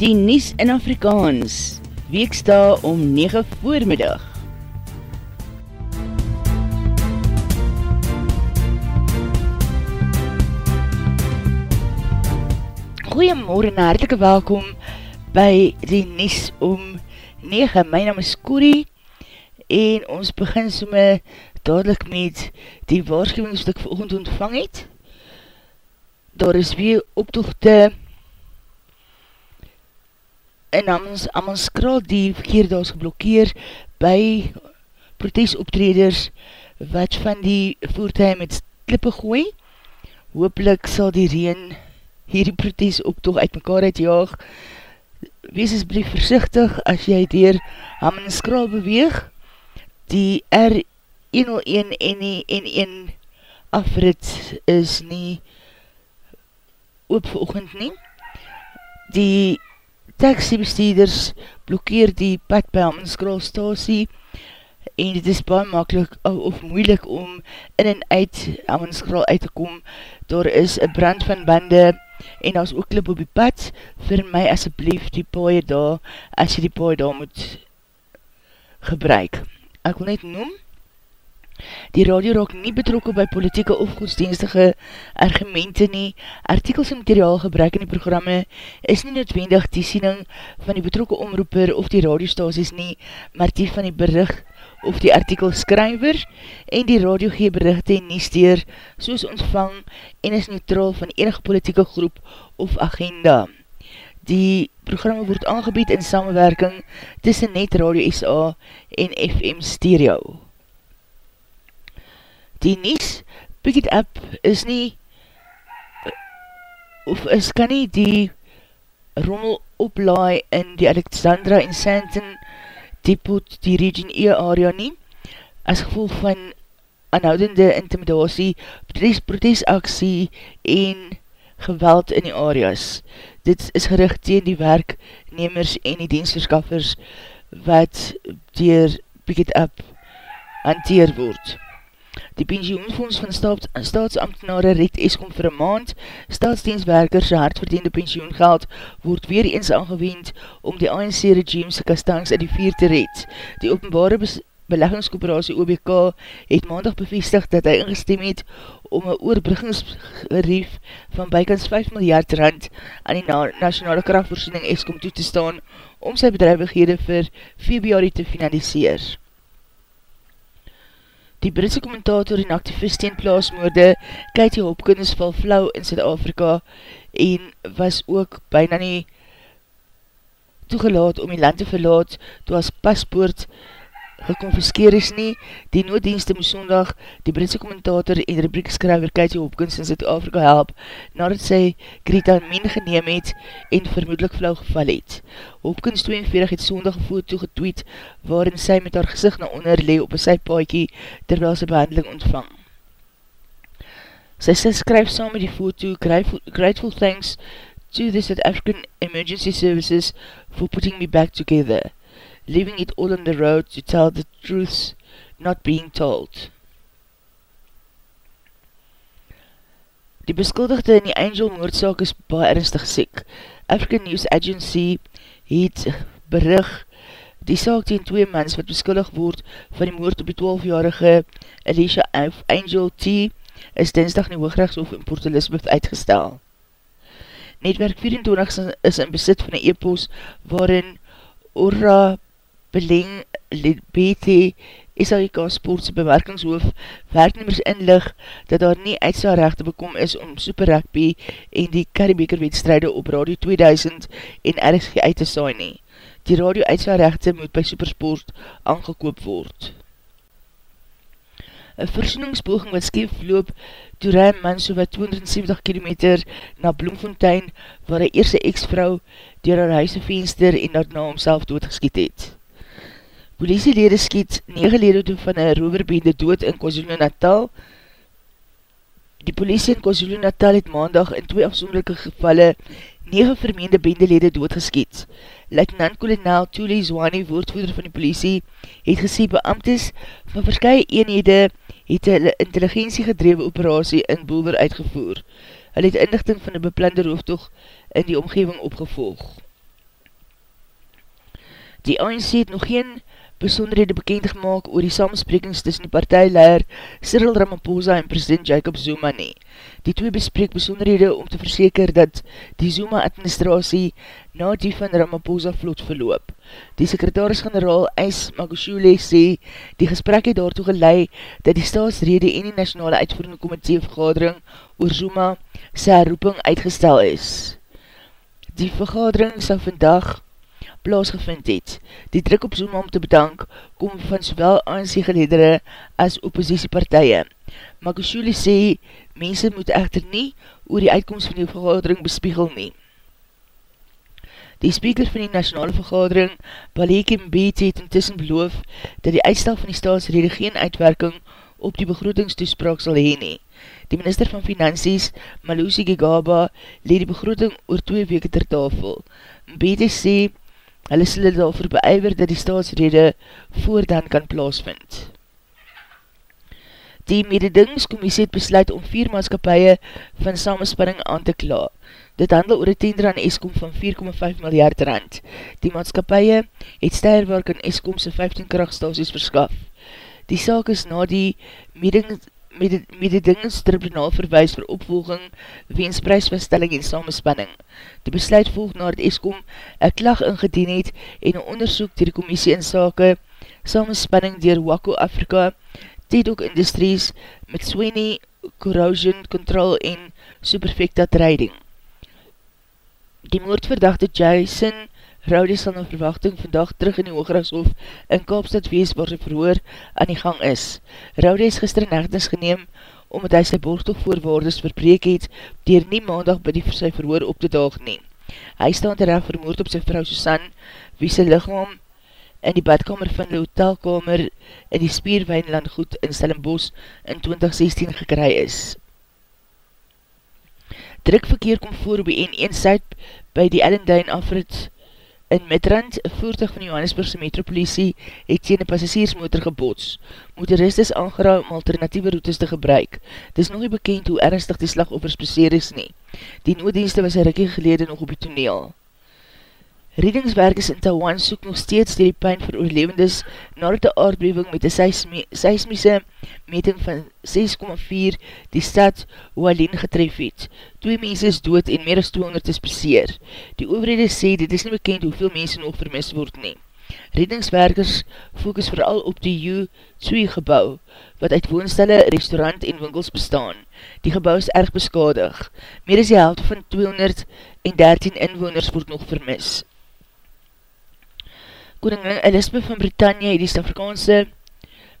Die Nies in Afrikaans, weeksta om 9 voormiddag. Goeiemorgen en hartelike welkom by die Nies om 9. My naam is Corrie en ons begin somme dadelijk met die waarschuwings wat ek vir oogend ontvang het. Daar is weer optochte en namens Amanskraal die verkeerdaals geblokkeer by protesoptreders wat van die voertuig met klippe gooi. Hoopelik sal die reen hierdie protesoptocht uit mekaar uitjaag. Wees is brief versichtig as jy dier Amanskraal beweeg. Die R101 en die N1 afrit is nie oop vir oogend nie. Die taxibesteeders blokkeer die pad by Hamenskraal stasie en dit is baie makkelijk of moeilik om in en uit Hamenskraal uit te kom. Daar is een brand van bande en daar is ook klip op die pad. Vir my asjeblief die paie daar as jy die paie daar moet gebruik. Ek wil net noem, Die radio raak nie betrokken by politieke of godsdienstige argumente nie. Artikels en materiaal gebruik in die programme is nie noodwendig die siening van die betrokken omroeper of die radiostasis nie, maar die van die bericht of die artikel skryver en die radio gee berichte nie steer soos ontvang en is neutraal van enige politieke groep of agenda. Die programme word aangebied in samenwerking tussen Net Radio SA en FM Stereo die nies, pick it up, is nie, of is kan nie die rommel oplaai in die Alexandra en Santon depot, die region E area nie, as gevolg van aanhoudende intimidatie, protesaksie en geweld in die areas. Dit is gericht tegen die werknemers en die dienstverskaffers wat dier pick it up hanteer word. Die pensioenfonds van staats, staatsambtenare red Eskom vir een maand. Staatsdienstwerkers se hardverdiende pensioengeld word weer eens aangewend om die ANC regime'se kastangs uit die vier te red. Die openbare beleggingskooperatie OBK het maandag bevestig dat hy ingestem het om een oorbruggingsgerief van bykans 5 miljard rand aan die na nationale krachtvoorziening Eskom toe te staan om sy bedrijvighede vir februari te finaliseer. Die Britse kommentator en activist in plaasmoorde, Katie Hopkins, val flauw in Zuid-Afrika en was ook bijna nie toegelaat om die land te verlaat toe as paspoort geconfiskeer is nie. Die nooddienste moes sondag die Britse kommentator en rubriekskryver Katie Hopkins in Zuid-Afrika help, nadat sy Gretamin geneem het en vermoedelijk flauw geval het. Hopkins 42 het sondag een foto getweet waarin sy met haar gezicht na onder lee op een sypaaikie terwyl sy behandeling ontvang. Sy sy skryf saam met die foto grateful thanks to the South African Emergency Services for putting me back together leaving it all on the road to tell the truths not being told. Die beskuldigde in die Angel moordzaak is baie ernstig siek. African News Agency het berig die saak tegen twee mens wat beskuldig word van die moord op die 12-jarige Alicia Angel T is dinsdag in die Hoogrechtshof in Port Elizabeth uitgestel. Netwerk 24 is in besit van die e-post waarin Ora Beleng BT SAIK Sportse bewerkingshoof werknemers inlig dat daar nie uitsaarrechte bekom is om Super Rugby en die Caribbeker wedstrijde op Radio 2000 en RSG uit te saai nie. Die radio uitsaarrechte moet by Supersport aangekoop word. Een versoeningspoging wat skeef loop toe ruim man so wat 270 km na Bloemfontein waar hy eerste ex-vrou dier haar huise venster en daarna homself doodgeskiet het. Polisielede skiet 9 lede toe van een roverbende dood in KwaZulu-Natal. Die polisie in KwaZulu-Natal het maandag in twee afzonderlijke gevalle 9 vermeende bendelede doodgeskiet. Luitenant-kolonel Tuli Zwane, woordvoerder van die polisie, het gesê beamtes van verskye eenhede het een intelligentie gedrewe operatie in Boelwer uitgevoer. Hy het inlichting van die beplande roofdog in die omgeving opgevolg. Die ANC het nog geen besonderhede bekend gemaakt oor die samensprekings tussen die partijleier Cyril Ramaphosa en president Jacob Zuma nie. Die twee bespreek besonderhede om te verseker dat die Zuma-administratie na die van Ramaphosa vlot verloop. Die sekretaris-generaal Ys Magushule sê die gesprek het daartoe gelei dat die staatsrede en die nationale uitvoerende komitee vergadering oor Zuma sy herroeping uitgestel is. Die vergadering sal vandag plaasgevind het. Die druk op Zuma om te bedank kom van sowel ANC geledere as oppositiepartije. Makushuli sê, mense moet echter nie oor die uitkomst van die vergadering bespiegel nie. Die speaker van die nationale vergadering, Baleke Mbete, het intussen beloof dat die uitstel van die staatsrede geen uitwerking op die begrotingstoespraak sal heen nie. Die minister van Finansies, Malusi Gigaba, leed die begroting oor twee weke ter tafel. Mbete sê, Hulle sal het daarvoor beijwer dat die staatsrede voordan kan plaasvind. Die mededingscommissie het besluit om vier maatskapie van samenspanning aan te kla. Dit handel oor die tender aan Eskom van 4,5 miljard rand. Die maatskapie het stijlwerk aan Eskom sy 15 krachtstasies verskaf. Die saak is na die mededings mededingingstribunaal verwijs vir opvolging weens prijsverstelling en samenspanning. Die besluit volg na het ESCOM een klag ingedien het en een onderzoek dier die commissie in sake samenspanning dier Wako Afrika, TEDOC Industries met Sweeney Corrosion Control en Superfecta Trading. Die moordverdachte Jason Rowdy sal na verwachting vandag terug in die Hoogrechtshof in Kaapstad wees waar sy verhoor aan die gang is. Rowdy is gister in echtnis geneem omdat hy sy borgtogvoorwaardes verbreek het dier nie maandag by die sy verhoor op te daag neem. Hy staan terecht vermoord op sy vrou Susan wie sy lichaam in die badkamer van die hotelkamer in die Spierwijnland goed in Stellenbos in 2016 gekry is. Drukverkeer kom voor op die N1 site by die Ellendine Afrit In Midrand, voertuig van die Johannesburgse metropolisie, het teen een passagiersmotor gebots. Motorist is aangeraam om alternatieve routes te gebruik. Het is nog nie bekend hoe ernstig die slagoffers beseer is nie. Die nooddienste was een rikkie gelede nog op die toneel. Redingswerkers in Taiwan soek nog steeds die pijn vir oorlevendes nadat die aardbeving met die seismiese meting van 6,4 die stad Hualien getref het. Twee mense is dood en meer as 200 is beseer. Die overhede sê dit is nie bekend hoeveel mense nog vermis word nie. Redingswerkers focus vooral op die U2 gebouw, wat uit woonstelle, restaurant en winkels bestaan. Die gebouw is erg beskadig. Meer as die helft van 213 inwoners word nog vermis. Koningin Elisabeth van Britannia het die Stafrikaanse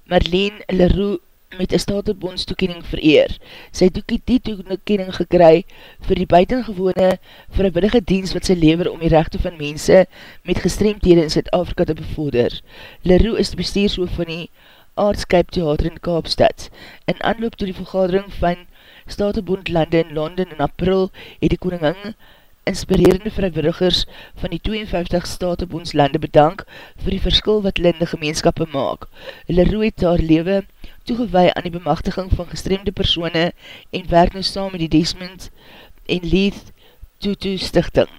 Marlene Leroux met een statenbondstoekening vereer. Sy doek het die toekening gekry vir die buitengewone vrywillige dienst wat sy lever om die rechte van mense met gestreemdhede in Zuid-Afrika te bevorder. Leroux is die bestuurshoof van die Aardskype Theater in Kaapstad. In aanloop door die vergadering van Statenbondlande in Londen in april het die koningin inspirerende vrijwilligers van die 52 Statebondslande bedank vir die verskil wat hulle in die gemeenskap maak. Hulle roe het haar lewe toegewee aan die bemachtiging van gestreemde persone en werk nou saam met die Desmond en Leith Tutu Stichting.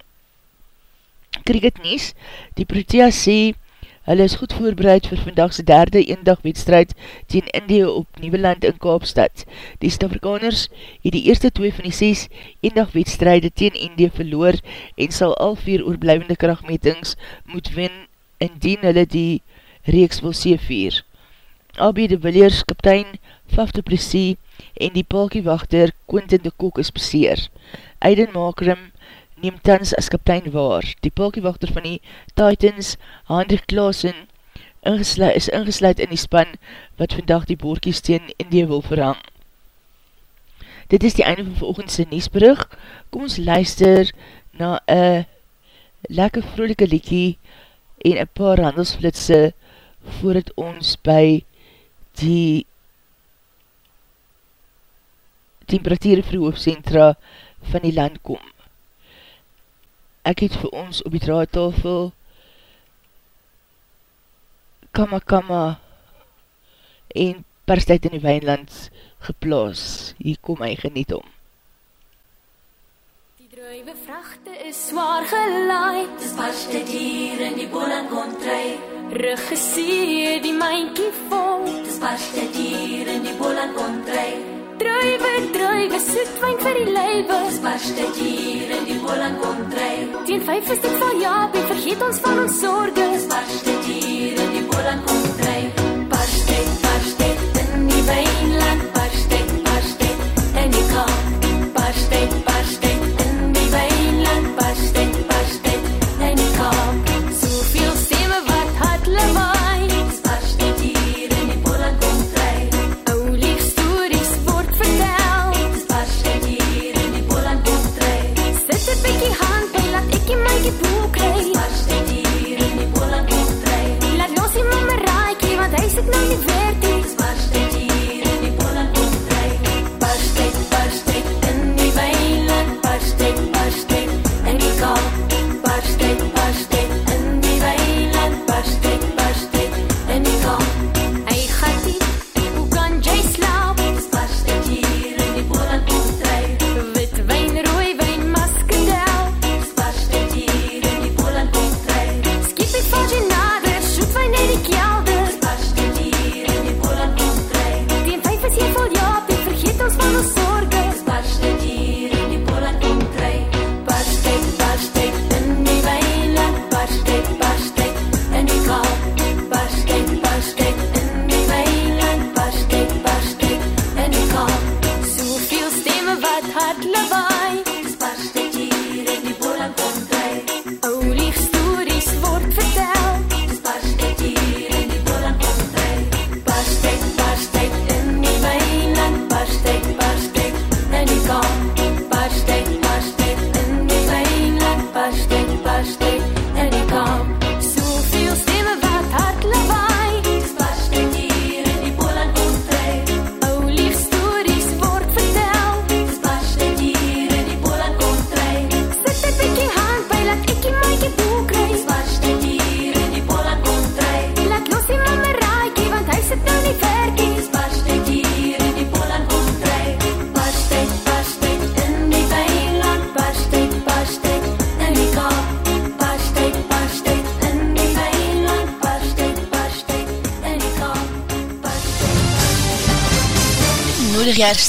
Cricket Nies, die Protea sê, Hulle is goed voorbereid vir vandagse derde eendag wedstrijd teen Indië op Nieuweland in Kaapstad. Die Stafrikaners het die eerste twee van die ses eendag wedstrijde teen Indië verloor en sal al vier oorblijvende krachtmetings moet wen indien hulle die reeks wil seevier. AB de Williers, kaptein Faf de Plessis en die palkiewachter Quentin de Kok is beseer. Aiden Makram neem tans as kaptein waar. Die palkiewachter van die Titans, Hendrik Klaassen, ingesluid, is ingesluid in die span wat vandag die boorkies teen Indië wil verhang. Dit is die einde van veroogendse Niesbrug. Kom ons luister na een lekker vrolike liekie en een paar handelsflitse voordat ons by die temperatuur vroeghoofdcentra van die land kom ek het vir ons op die draadtafel kama kama en perstijd in die wijnland geplaas. Hier kom my geniet om. Die Druiwe vrachte is zwaar gelaai Dis barste dier in die bolan kontry Reggesie die mynkie vol Dis barste dier in die bolan kontry Druiwe, druiwe, soetwijn vir die leiwe Dis barste dier in die bolan kontry Teen vijf is dit van Jaapie, vergeet ons van ons sorge Dis barste dier in die bolan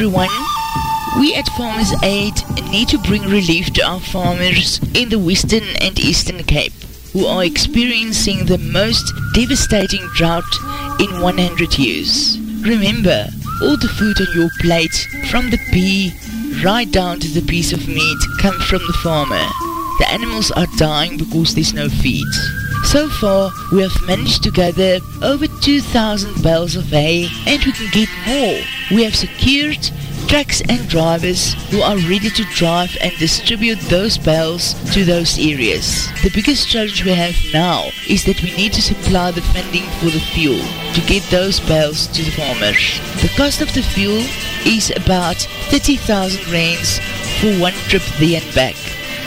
Everyone. We at Farmers Aid need to bring relief to our farmers in the Western and Eastern Cape who are experiencing the most devastating drought in 100 years. Remember, all the food on your plate, from the pea right down to the piece of meat, come from the farmer. The animals are dying because there's no feed. So far, we have managed to gather over 2,000 bales of hay and we can get more. We have secured trucks and drivers who are ready to drive and distribute those bales to those areas. The biggest challenge we have now is that we need to supply the funding for the fuel to get those bales to the farmers. The cost of the fuel is about 30,000 rands for one trip there and back.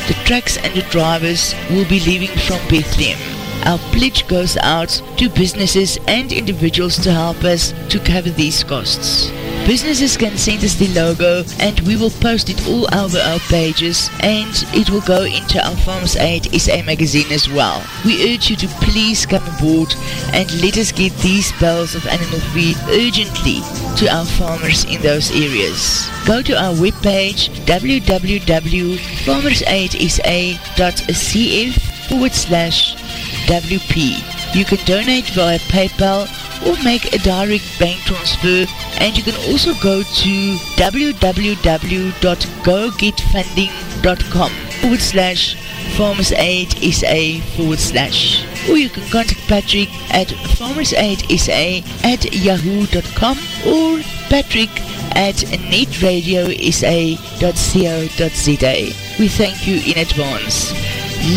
The trucks and the drivers will be leaving from Bethlehem. Our pledge goes out to businesses and individuals to help us to cover these costs. Businesses can send us the logo and we will post it all over our pages and it will go into our Farmers Aid SA magazine as well. We urge you to please come aboard and let us get these bales of animal feed urgently to our farmers in those areas. Go to our webpage www.farmersaidsa.cf forward slash WP. You can donate via PayPal or make a direct bank transfer and you can also go to www.gogetfunding.com forward slash farmersaidsa forward slash or you can contact Patrick at farmersaidsa at yahoo.com or patrick at netradiosa.co.za We thank you in advance.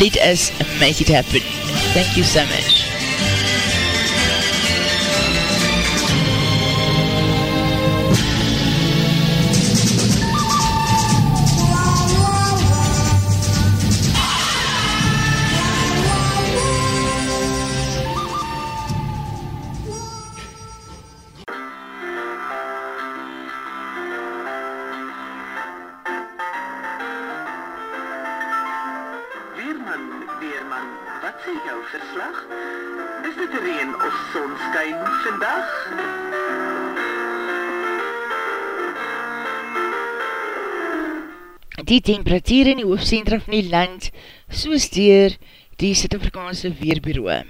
Let us make it happen. Thank you so much. Sê jou verslag? Is dit reën of sonskyn vandag? Die temperatuur in die hoofdcentra van die land soos dier die Suid-Afrikaanse Weerbureau.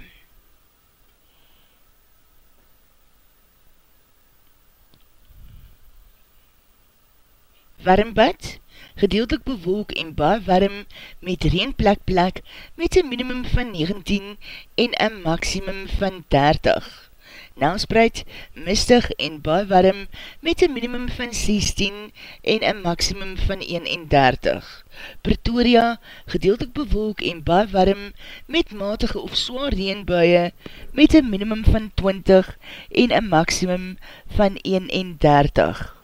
Warmbad, gedeeltelik bewolk en baie warm met reenplek plek met een minimum van 19 en een maximum van 30. Nelspreid, mistig en baie warm met een minimum van 16 en een maximum van 31. Pretoria, gedeeltelik bewolk en baie warm met matige of zwaar reenbuie met een minimum van 20 en een maximum van 31.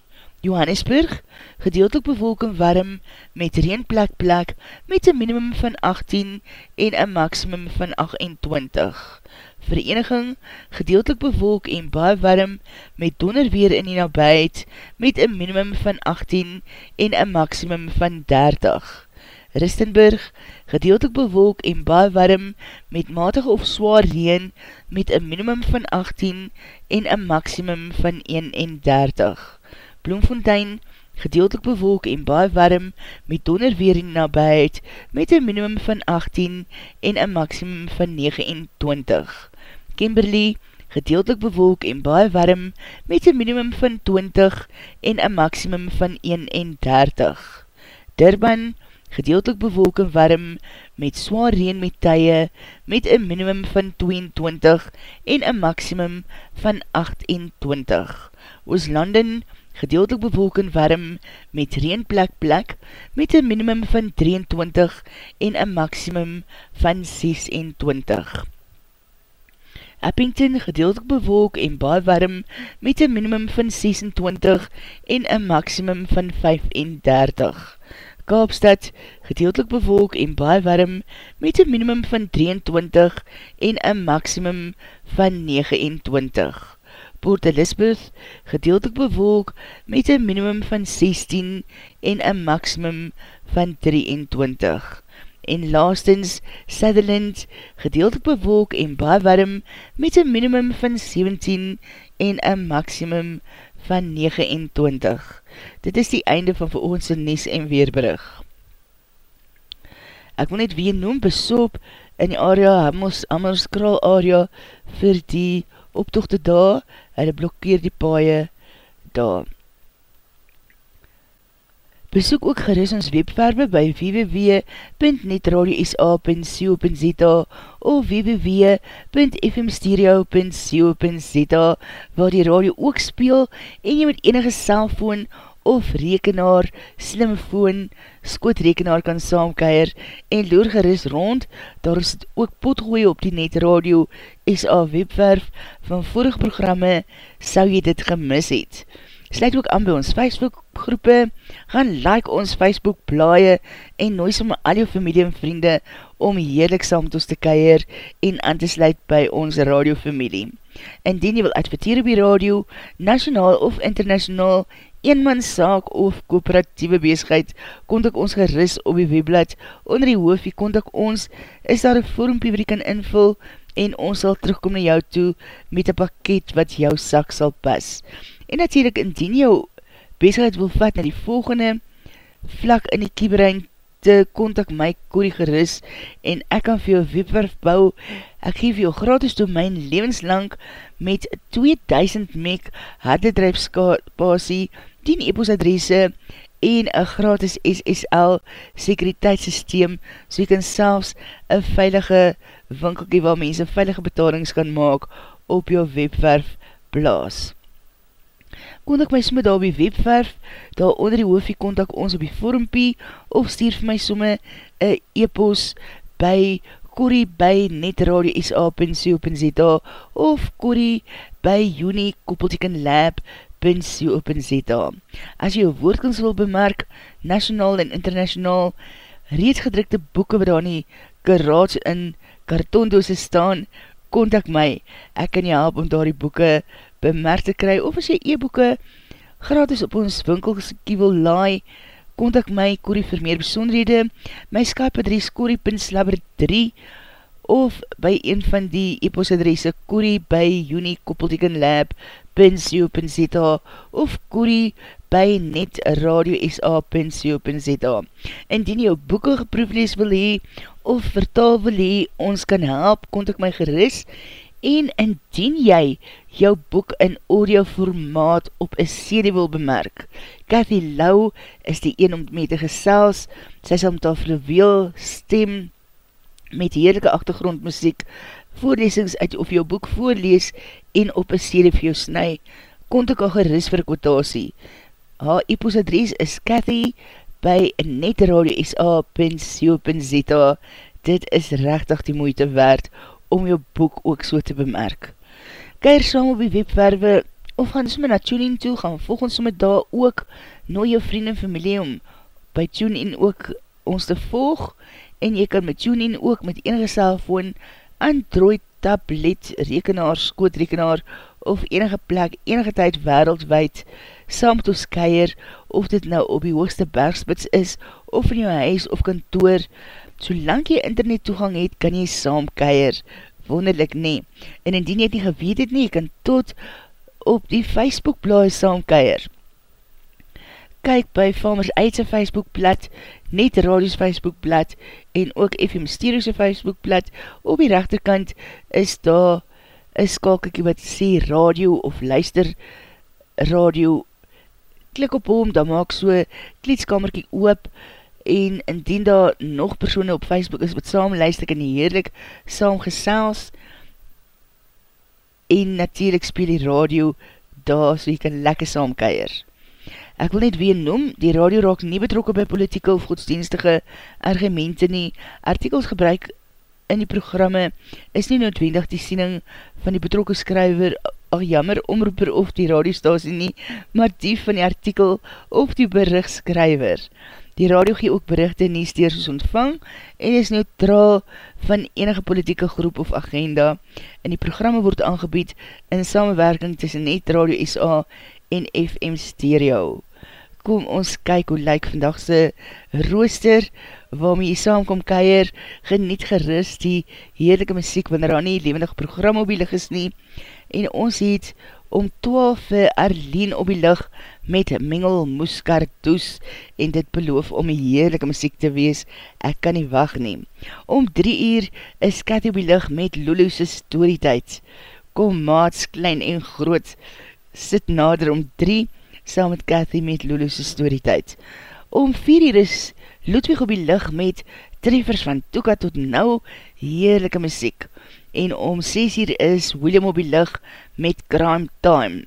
Johannesburg, gedeeltelik bewolk en warm met reenplek plek met een minimum van 18 en een maximum van 28. Vereniging, gedeeltelik bewolk en baie warm met donderweer in die nabijheid met een minimum van 18 en een maximum van 30. Ristenburg, gedeeltelik bewolk en baie warm met matige of zwaar reen met een minimum van 18 en een maximum van 31. Bloemfontein, gedeeltelik bewolk en baie warm met donderweer in nabijheid met een minimum van 18 en een maximum van 29. Kimberley, gedeeltelik bewolk en baie warm met een minimum van 20 en een maximum van 31. Durban, gedeeltelik bewolk en warm met zwaar reen met tye met een minimum van 22 en een maximum van 28. Ooslanden, gedeeltelik bewolk en warm met reenplek plek met een minimum van 23 en een maximum van 26. Eppington gedeeltelik bewolk en baie warm met een minimum van 26 en een maximum van 35. Kaapstad gedeeltelik bewolk en baie warm met een minimum van 23 en een maximum van 29. Port Elizabeth gedeeltelik bewolk met een minimum van 16 en een maximum van 23 en laastens Sutherland gedeeltelik bewolk en baie warm met een minimum van 17 en een maximum van 29. Dit is die einde van veroogendse Nes en Weerbrug. Ek wil net weer noem besoop in die area, Hammerskral area, vir die optochte daar, hulle blokkeer die paie daar. Besoek ook geris ons webwerwe by www.netradiosa.co.za of www.fmstereo.co.za waar die radio ook speel en jy met enige cellfoon of rekenaar, slimfoon, skootrekenaar kan saamkeier en loer geris rond, daar is ook potgooi op die netradio SA webwerf. Van vorige programme, sou jy dit gemis het sluit ook aan by ons Facebook groepe, gaan like ons Facebook blaie en nooi som al jou familie en vriende om heerlik saam met ons te keier en aan te sluit by ons radiofamilie. Indien jy wil adverteer op die radio, nationaal of internationaal, eenmanszaak of kooperatieve bezigheid, kontak ons geris op die webblad. Onder die hoofie kontak ons, is daar een vormpie wat jy kan invul en ons sal terugkom na jou toe met een pakket wat jou sak sal pas. En natuurlijk, indien jou bezigheid wil vat na die volgende vlak in die kieberein, te kontak my Corrie Geris en ek kan vir jou webwerf bou. Ek geef jou gratis domein levenslang met 2000 meg hardedrijfspasie, 10 e-post adresse en een gratis SSL sekuriteitssysteem, so jy kan selfs een veilige winkelkie waar mense veilige betalings kan maak op jou webwerf blaas kontak my somme daar op die webwerf, daar onder die hoofie kontak ons op die vormpie, of stuur vir my somme een e-post by Corrie by netradio.sa.co.za of Corrie by unikoppeltekenlab.co.za As jy woordkens wil bemerk, nationaal en internationaal, reeds gedrukte boeken wat daar nie garage in kartondoose staan, kontak my, ek kan jy help om daar die boeken bemerk te kry, of as jy e-boeke gratis op ons winkelkie wil laai, kontak my Corrie vir meer besonderhede, my Skype adres corrie.slabber3 of by een van die e-post adresse corrie by unikoppeltekenlab.co.za of corrie by netradiosa.co.za Indien jou boeken geproeflees wil hee of vertaal wil hee, ons kan help, kontak my geris en indien jy jou boek in audio formaat op een CD wil bemerk, Cathy Lau is die een om mee te gesels, sy sal met haar fluweel stem met heerlijke achtergrondmuziek voorlesings uit of jou boek voorlees en op een CD vir jou snu, kontak al geris vir kwotasie. Haar e-post adres is Cathy by netradio.sa.co.za Dit is rechtig die moeite waard om jou boek ook so te bemerk. Keir saam op die webwerwe of gaan somme na TuneIn toe, gaan volg ons somme daar ook nooi jou vriend en familie om by TuneIn ook ons te volg en jy kan met TuneIn ook met enige cellfoon, Android, tablet, rekenaar, skootrekenaar of enige plek, enige tyd wereldwijd saam met ons keier of dit nou op die hoogste bergspits is of in jou huis of kantoor, Solang jy internet toegang het, kan jy saam keier. Wonderlik nie. En indien jy nie geweet het nie, jy kan tot op die Facebook blaai saam keier. Kyk by Farmers Eidse Facebook blad, net Radios Facebook blad en ook FM Stereo's Facebook blad. Op die rechterkant is daar een skakelkie wat sê radio of luister radio. Klik op hom, dan maak so klietskamerkie oop en indien daar nog persoene op Facebook is wat saam luister en heerlik saam gesels en natuurlijk speel die radio daar so jy kan lekker saam keier. Ek wil net weer noem, die radio raak nie betrokken by politieke of godsdienstige argumente nie. Artikels gebruik in die programme is nie noodwendig die siening van die betrokken skryver, ach jammer, omroeper of die radiostasie nie, maar die van die artikel of die berichtskryver. Die radio gee ook berichte nie steers ontvang en is neutraal van enige politieke groep of agenda. En die programme word aangebied in samenwerking tussen Net Radio SA en FM Stereo. Kom ons kyk hoe lyk vandagse rooster waarmee jy saamkom keier, geniet gerust die heerlijke muziek wanneer daar nie levendige program op die lig is nie. En ons het om 12 vir Arlene op die licht met Mengel Moeskardoes en dit beloof om die heerlijke muziek te wees, ek kan nie wacht neem. Om 3 uur is Cathy op die licht met Lulu's storytijd. Kom maats, klein en groot, sit nader om 3 saam met Cathy met Lulu's storytijd. Om 4 uur is Ludwig op die licht met treffers van Toeka tot nou heerlijke muziek en om 6 uur is William op die lig met Crime Time.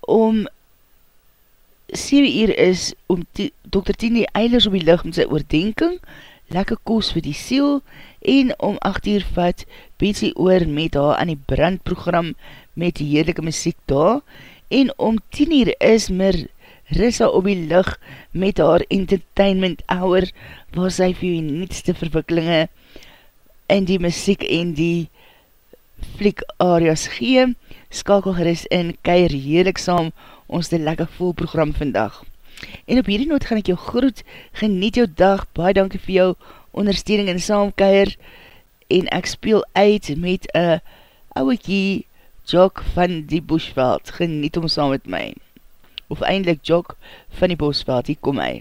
Om 7 uur is om Dr. Tini Eilers op die lig met sy oordenking, lekker koos vir die siel, en om 8 uur vat Betsy oor met haar aan die brandprogram met die heerlijke muziek daar, en om 10 uur is meer Rissa op die lig met haar entertainment hour, waar sy vir die nietste verwikkelinge in die muziek en die fliek areas gee, skakel geris in, keir heerlik saam. Ons die lekker vol program vandag. En op hierdie noot gaan ek jou groet, geniet jou dag, baie dankie vir jou ondersteuning en saamkeir, en ek speel uit met een ouwekie jog van die bushveld, geniet om saam met my. Of eindelijk jog van die bushveld, hier kom hy.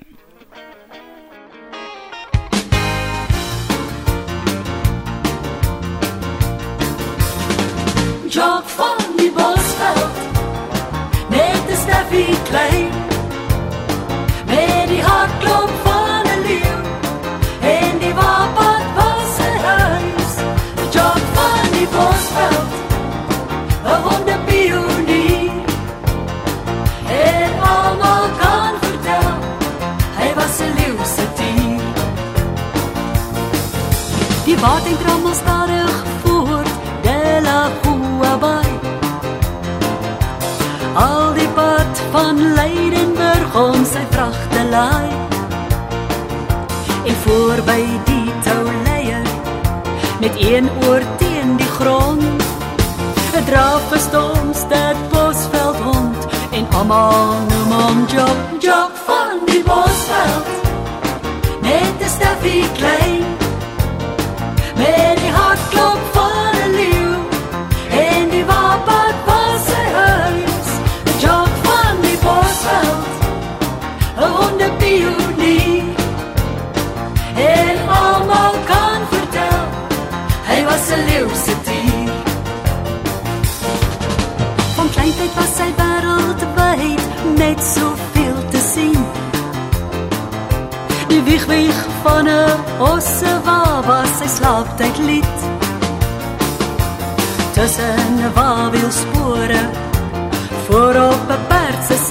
Jog van die bosveld. Net een steffie klein En voorby die touleier Met een oor teen die grond. Het draf is domstad bosveld hond En allemaal noem om Job, Job van die bosveld. Net een steffie klein. Met die hartklop van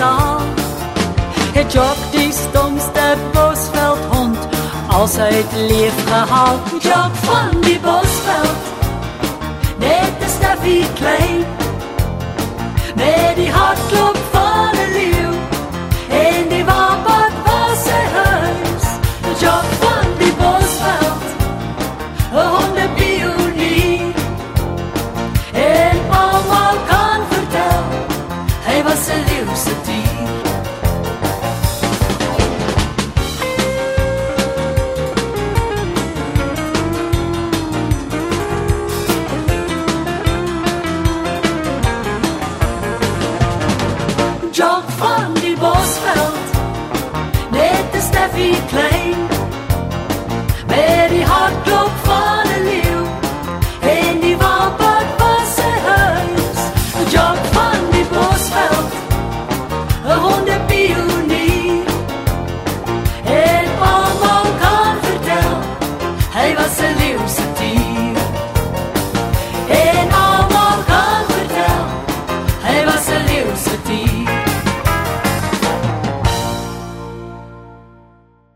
saal het jog die stomste bosveld hond als hy het leef gehaal jog van die bosveld net 'n steffie klein. Met die hartklop